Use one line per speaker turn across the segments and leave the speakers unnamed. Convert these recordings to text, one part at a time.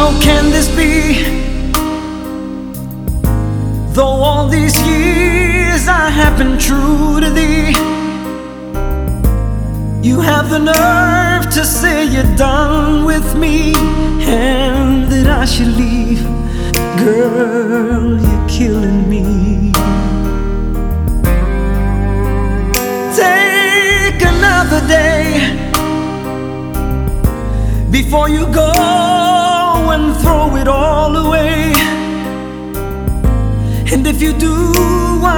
How can this be? Though all these years I have been true to thee, you have the nerve to say you're done with me and that I should leave. Girl, you're killing me. Take another day before you go and throw it all away. And if you do,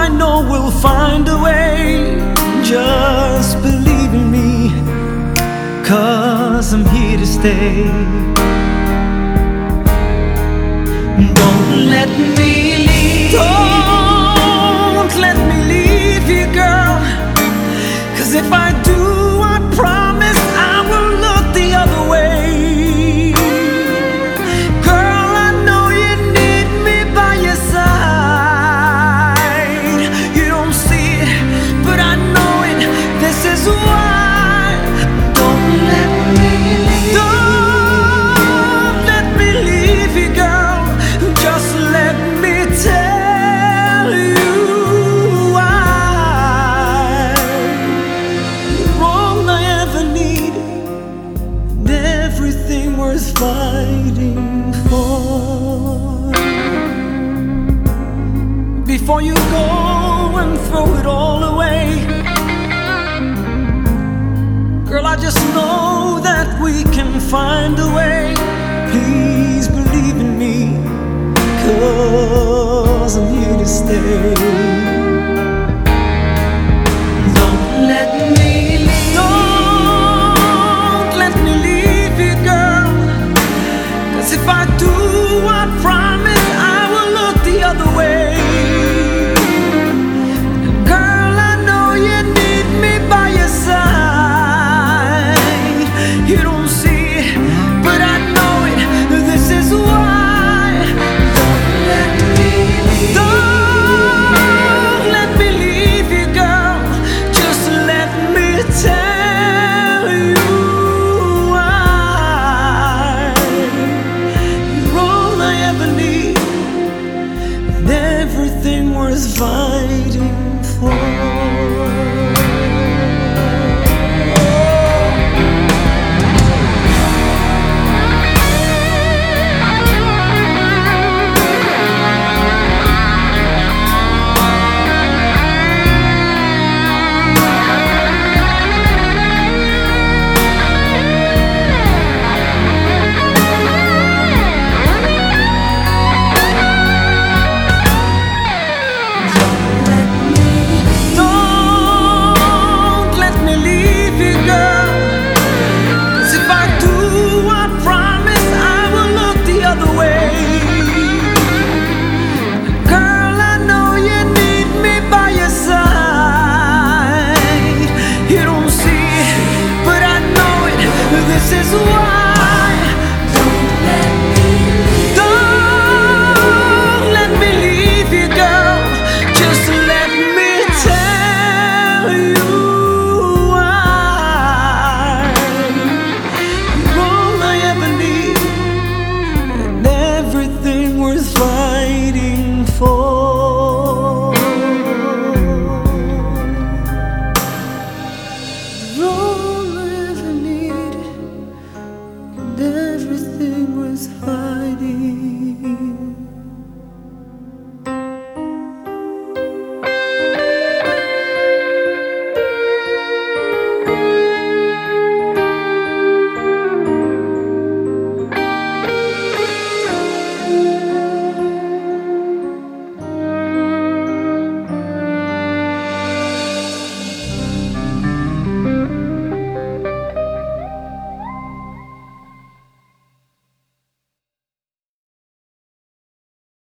I know we'll find a way. Just believe in me, cause I'm here to stay. Don't let me leave. Don't let me leave you, girl. Cause if I do, Before you go and throw it all away, girl, I just know that we can find a way. Please believe in me, cause I'm here to stay. Fighting for.